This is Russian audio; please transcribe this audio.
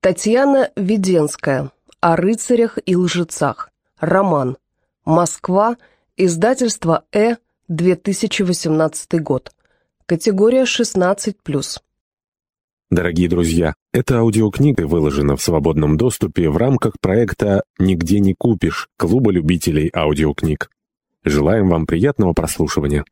Татьяна Веденская. О рыцарях и лжецах. Роман. Москва. Издательство «Э», 2018 год. Категория 16+. Дорогие друзья, эта аудиокнига выложена в свободном доступе в рамках проекта «Нигде не купишь» Клуба любителей аудиокниг. Желаем вам приятного прослушивания.